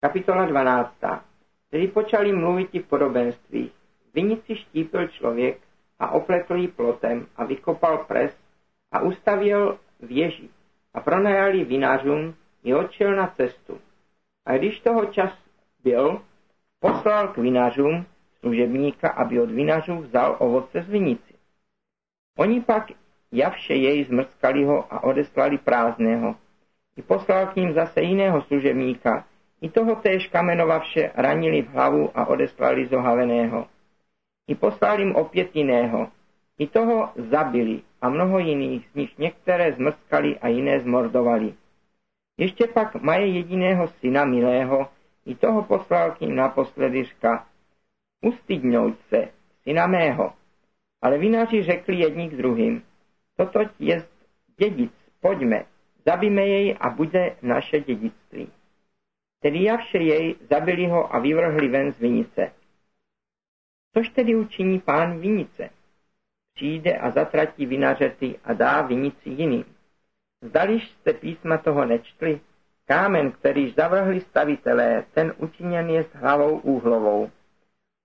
Kapitola 12. Tedy počali mluvit v podobenství. Vinici štípil člověk a opletl ji plotem a vykopal pres a ustavil věži a pronajal ji vinařům i odšel na cestu. A když toho čas byl, poslal k vinařům služebníka, aby od vinařů vzal ovoce z vinici. Oni pak javše jej zmrskali ho a odeslali prázdného. I poslal k ním zase jiného služebníka, i toho též kamenovavše ranili v hlavu a odeslali zohaveného. I poslal jim opět jiného. I toho zabili a mnoho jiných, z nich některé zmrskali a jiné zmordovali. Ještě pak maje jediného syna milého, i toho poslal k ním naposledy řka. Ustydňout se, syna mého. Ale vinaři řekli jedni k druhým. Toto je dědic, pojďme, zabíme jej a bude naše dědictví. Tedy javše jej, zabili ho a vyvrhli ven z vinice. Což tedy učiní pán vinice? Přijde a zatratí vinařety a dá vinici jiným. Zdališ jste písma toho nečtli? Kámen, kterýž zavrhli stavitelé, ten učiněn je s hlavou úhlovou.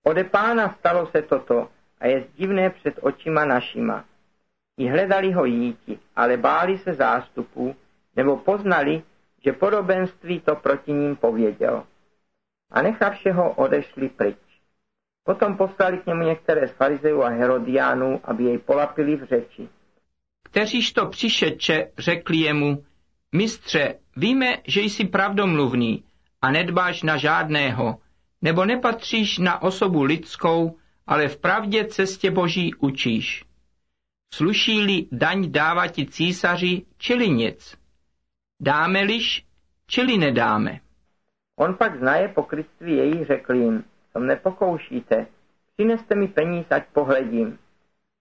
Ode pána stalo se toto a je divné před očima našima. I hledali ho jíti, ale báli se zástupů, nebo poznali, že podobenství to proti ním pověděl. A nechavše ho odešli pryč. Potom poslali k němu některé z farizejů a herodiánů, aby jej polapili v řeči. Kteříž to přišetče, řekli jemu, mistře, víme, že jsi pravdomluvný a nedbáš na žádného, nebo nepatříš na osobu lidskou, ale v pravdě cestě boží učíš. Sluší-li daň dávati císaři, čili nic. Dáme-liž, čili nedáme. On pak znaje pokrytství její, řekl jim, co mne pokoušíte, přineste mi peníz, ať pohledím.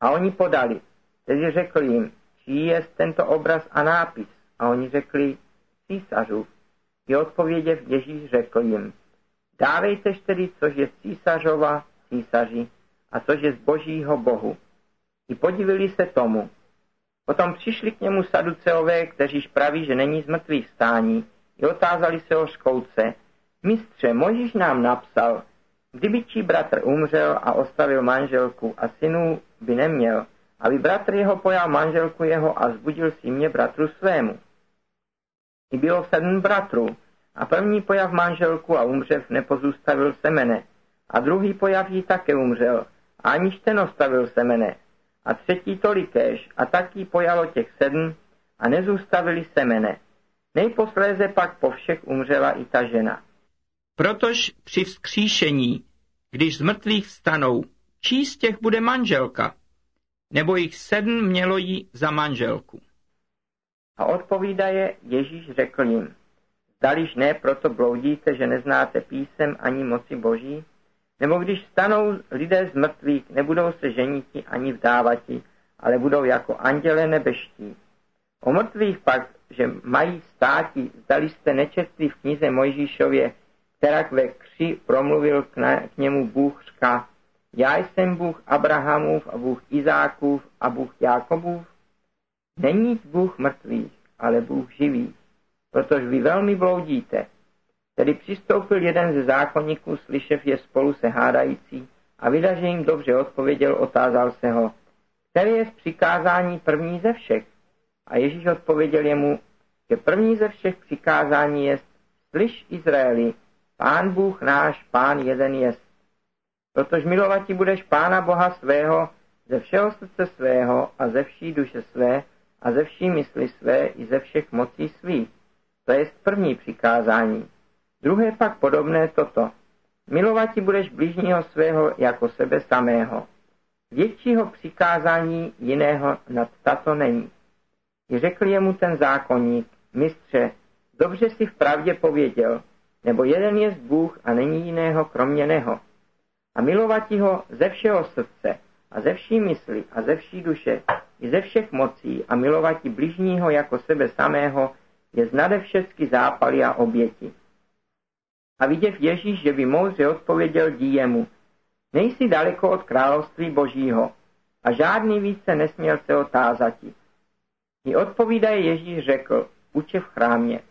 A oni podali. Tedy řekl jim, čí je tento obraz a nápis. A oni řekli, císařův. I odpověděv Ježíš řekl jim, dávejtež tedy, což je císařova císaři a což je z božího bohu. I podivili se tomu. Potom přišli k němu saduceové, kteříž praví, že není z mrtvých stání, i otázali se o škouce. Mistře, Možíš nám napsal, kdyby ti bratr umřel a ostavil manželku a synů by neměl, aby bratr jeho pojal manželku jeho a zbudil si mě bratru svému. I bylo sedm bratrů, a první pojav manželku a umřev nepozůstavil semene, a druhý pojav jí také umřel, a aniž ten ostavil semene, a třetí tolikéž, a taky pojalo těch sedm, a nezůstavili semene. Nejposléze pak po všech umřela i ta žena. Protož při vzkříšení, když z mrtvých vstanou, čí z těch bude manželka? Nebo jich sedm mělo jí za manželku. A odpovídaje Ježíš řekl jim, zdališ ne, proto bloudíte, že neznáte písem ani moci boží? Nebo když stanou lidé z mrtvých, nebudou se ženiti ani vdávati, ale budou jako anděle nebeští. O mrtvých pak, že mají státi, zdali jste nečetli v knize Mojžíšově, která ve kři promluvil k, na, k němu Bůh říká, já jsem Bůh Abrahamův a Bůh Izákův a Bůh Jákobův. Není Bůh mrtvých, ale Bůh živý, protože vy velmi bloudíte. Tedy přistoupil jeden ze zákonníků, slyšev je spolu se hádající, a vydaže jim dobře odpověděl, otázal se ho, který je z přikázání první ze všech. A Ježíš odpověděl jemu, že první ze všech přikázání je, slyš Izraeli, pán Bůh náš, pán jeden jest. Protože milovat ti budeš pána Boha svého ze všeho srdce svého a ze vší duše své a ze vší mysli své i ze všech mocí svých. To je první přikázání. Druhé pak podobné toto. Milovat ti budeš blížního svého jako sebe samého. Většího přikázání jiného nad tato není. I řekl jemu ten zákonník, mistře, dobře si v pravdě pověděl, nebo jeden je Bůh a není jiného kromě neho. A milovat ho ze všeho srdce a ze vší mysli a ze vší duše i ze všech mocí a milovat bližního jako sebe samého je znade všechny zápaly a oběti. A viděv Ježíš, že by moudře odpověděl díjemu, nejsi daleko od království božího a žádný více nesměl se otázati. I odpovídaje Ježíš řekl, uče v chrámě,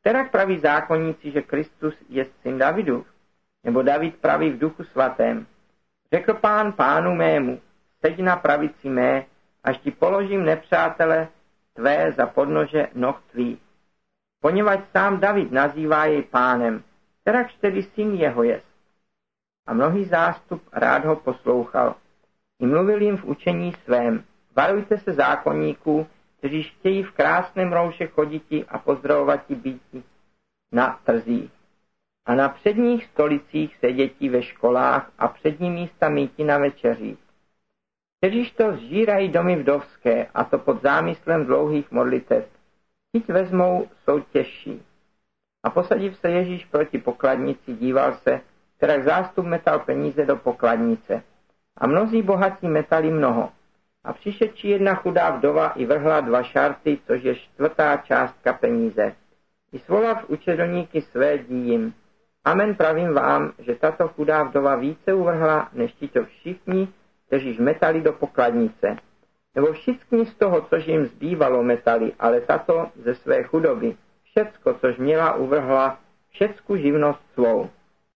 Kterak praví zákonníci, že Kristus je syn Davidův? Nebo David praví v duchu svatém. Řekl pán pánu mému, seď na pravici mé, až ti položím nepřátele tvé za podnože noh tvých. Poněvadž sám David nazývá jej pánem, kterakž tedy syn jeho jest. A mnohý zástup rád ho poslouchal. I mluvil jim v učení svém, varujte se zákonníků, kteří chtějí v krásném rouše choditi a pozdravovati býti na trzích. A na předních stolicích sedětí ve školách a přední místa míti na večeřích. Kteříž to zžírají domy vdovské, a to pod zámyslem dlouhých modlitev. Teď vezmou, jsou těžší. A posadив se Ježíš proti pokladnici, díval se, která zástup metal peníze do pokladnice. A mnozí bohatí metali mnoho. A přišedčí jedna chudá vdova i vrhla dva šarty, což je čtvrtá částka peníze. I svolav učedlníky své díjim. Amen pravím vám, že tato chudá vdova více uvrhla, než to všichni, kteří metali do pokladnice. Nebo všichni z toho, což jim zbývalo, metali, ale tato ze své chudoby. Všecko, což měla, uvrhla, všecku živnost svou.